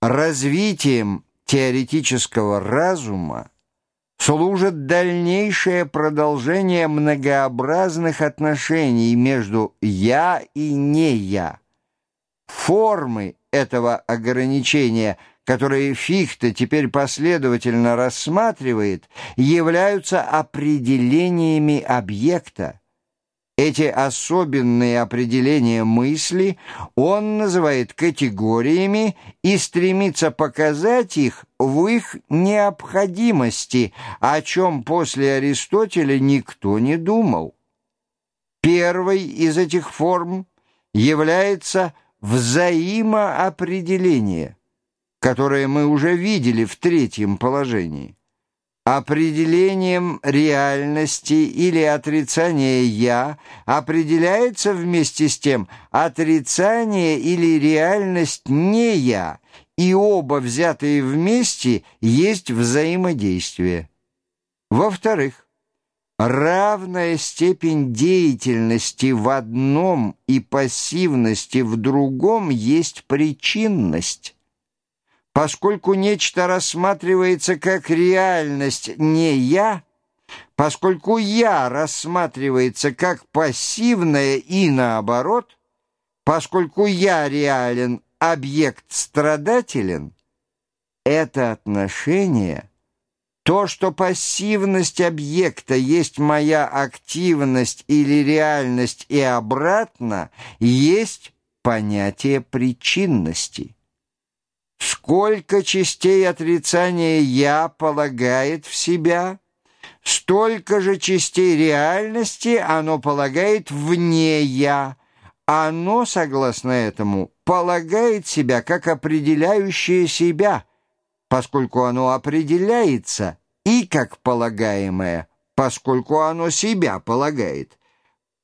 Развитием теоретического разума служит дальнейшее продолжение многообразных отношений между «я» и «не я». Формы этого ограничения, которые Фихте теперь последовательно рассматривает, являются определениями объекта. Эти особенные определения мысли он называет категориями и стремится показать их в их необходимости, о чем после Аристотеля никто не думал. Первой из этих форм является взаимоопределение, которое мы уже видели в третьем положении. Определением реальности или отрицания «я» определяется вместе с тем отрицание или реальность «не я», и оба взятые вместе есть взаимодействие. Во-вторых, равная степень деятельности в одном и пассивности в другом есть причинность. Поскольку нечто рассматривается как реальность не «я», поскольку «я» рассматривается как пассивное и наоборот, поскольку «я» реален, объект страдателен, это отношение, то, что пассивность объекта есть моя активность или реальность и обратно, есть понятие причинности. Сколько частей отрицания «я» полагает в себя, столько же частей реальности оно полагает вне «я». Оно, согласно этому, полагает себя как определяющее себя, поскольку оно определяется, и как полагаемое, поскольку оно себя полагает,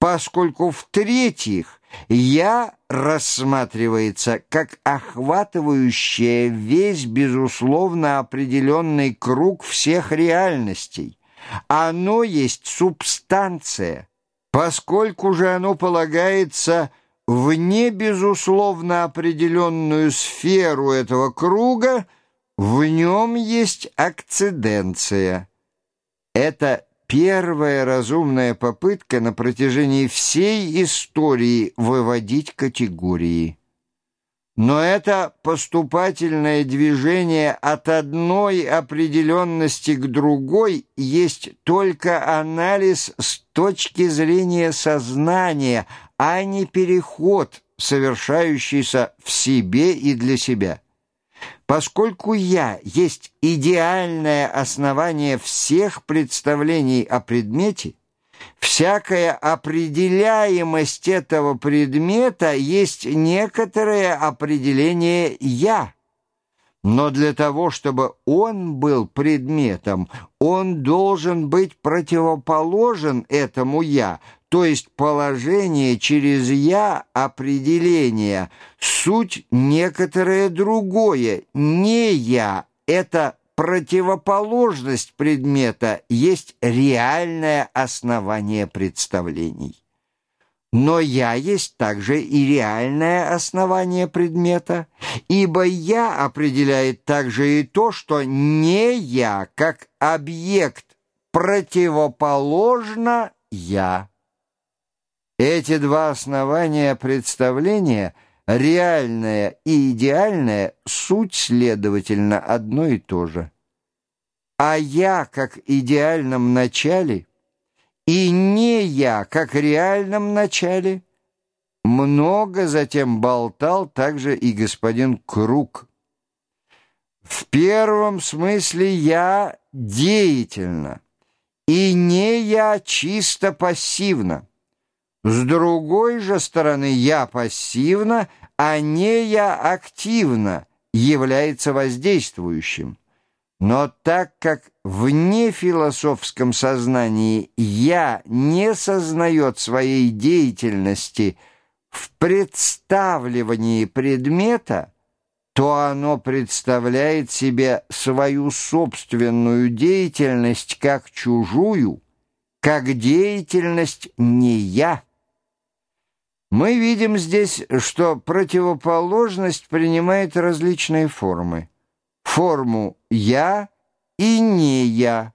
поскольку, в-третьих, «я» рассматривается как охватывающая весь безусловно определенный круг всех реальностей. Оно есть субстанция, поскольку же оно полагается вне безусловно определенную сферу этого круга, в нем есть акциденция. Это первая разумная попытка на протяжении всей истории выводить категории. Но это поступательное движение от одной определенности к другой есть только анализ с точки зрения сознания, а не переход, совершающийся в себе и для себя. Поскольку «я» есть идеальное основание всех представлений о предмете, всякая определяемость этого предмета есть некоторое определение «я». Но для того, чтобы он был предметом, он должен быть противоположен этому «я», то есть положение через «я» определение, суть некоторое другое, не «я», это противоположность предмета, есть реальное основание представлений. Но «я» есть также и реальное основание предмета, ибо «я» определяет также и то, что не «я», как объект, противоположно «я». Эти два основания представления, реальное и идеальное, суть, следовательно, одно и то же. А я, как идеальном начале, и не я, как реальном начале, много затем болтал также и господин Круг. В первом смысле я деятельно, и не я чисто пассивно. С другой же стороны, я пассивно, а не я активно является воздействующим. Но так как в нефилософском сознании «я» не сознает своей деятельности в представлении предмета, то оно представляет себе свою собственную деятельность как чужую, как деятельность не «я». Мы видим здесь, что противоположность принимает различные формы. Форму «я» и «не я»,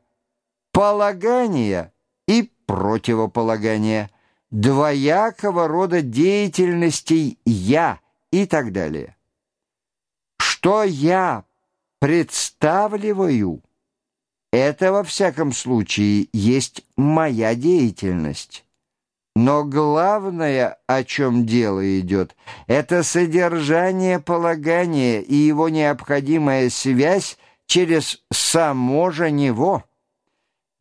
полагание и противополагание, двоякого рода деятельностей «я» и так далее. Что я представляю, это во всяком случае есть моя деятельность. Но главное, о чем дело идет, это содержание полагания и его необходимая связь через само же него.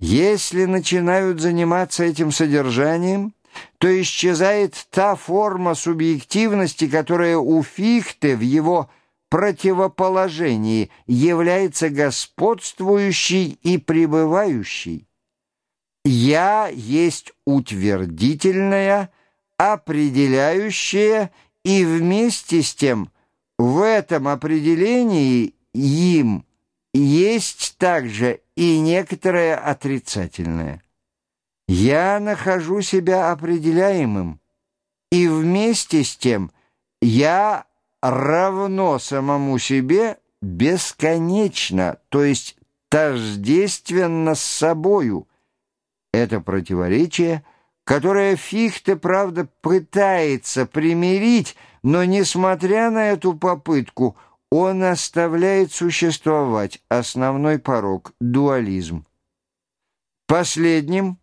Если начинают заниматься этим содержанием, то исчезает та форма субъективности, которая у Фихте в его противоположении является господствующей и пребывающей. «Я» есть утвердительное, определяющее, и вместе с тем в этом определении «им» есть также и некоторое отрицательное. Я нахожу себя определяемым, и вместе с тем я равно самому себе бесконечно, то есть тождественно с собою, это противоречие, которое Фихте, правда, пытается примирить, но, несмотря на эту попытку, он оставляет существовать основной порог – дуализм. Последним,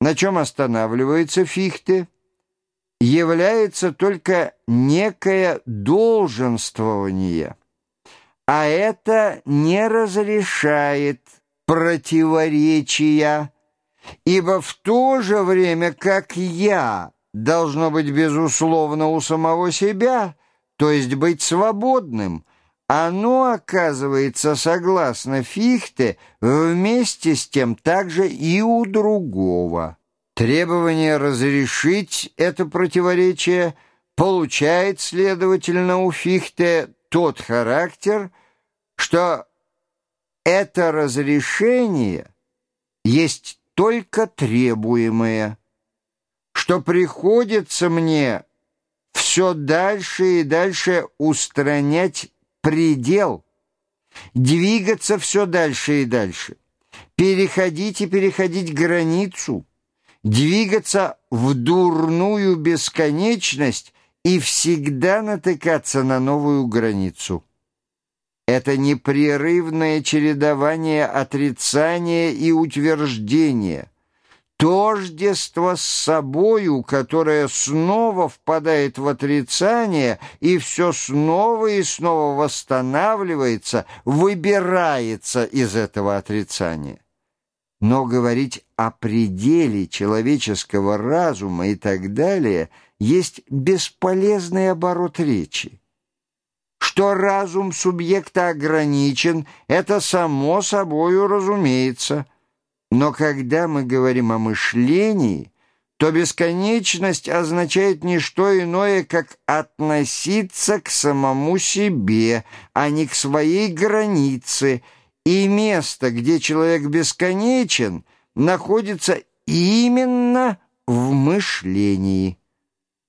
на чем останавливается Фихте, является только некое долженствование, а это не разрешает противоречия, ибо в то же время, как «я» должно быть безусловно у самого себя, то есть быть свободным, оно оказывается, согласно Фихте, вместе с тем также и у другого. Требование разрешить это противоречие получает, следовательно, у Фихте тот характер, что это разрешение есть только требуемое, что приходится мне все дальше и дальше устранять предел, двигаться все дальше и дальше, переходить и переходить границу, двигаться в дурную бесконечность и всегда натыкаться на новую границу. Это непрерывное чередование отрицания и утверждения, тождество с собою, которое снова впадает в отрицание и все снова и снова восстанавливается, выбирается из этого отрицания. Но говорить о пределе человеческого разума и так далее есть бесполезный оборот речи. Что разум субъекта ограничен, это само собою разумеется. Но когда мы говорим о мышлении, то бесконечность означает не что иное, как относиться к самому себе, а не к своей границе, и место, где человек бесконечен, находится именно в мышлении.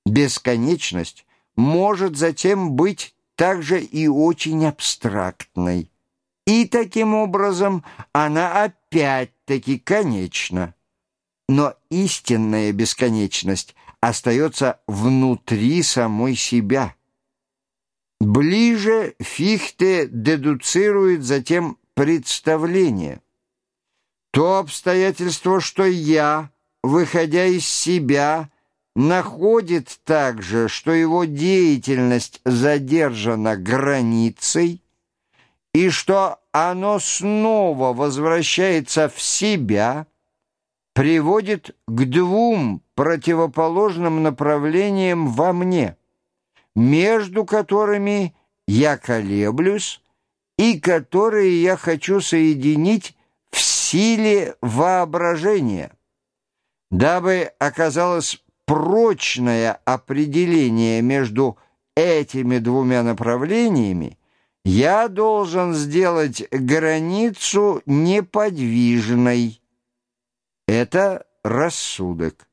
Бесконечность может затем быть также и очень абстрактной. И таким образом она опять-таки конечна. Но истинная бесконечность остается внутри самой себя. Ближе Фихте дедуцирует затем представление. То обстоятельство, что я, выходя из себя, находит также, что его деятельность задержана границей, и что оно снова возвращается в себя, приводит к двум противоположным направлениям во мне, между которыми я колеблюсь и которые я хочу соединить в силе воображения, дабы оказалось прочное определение между этими двумя направлениями, я должен сделать границу неподвижной. Это рассудок.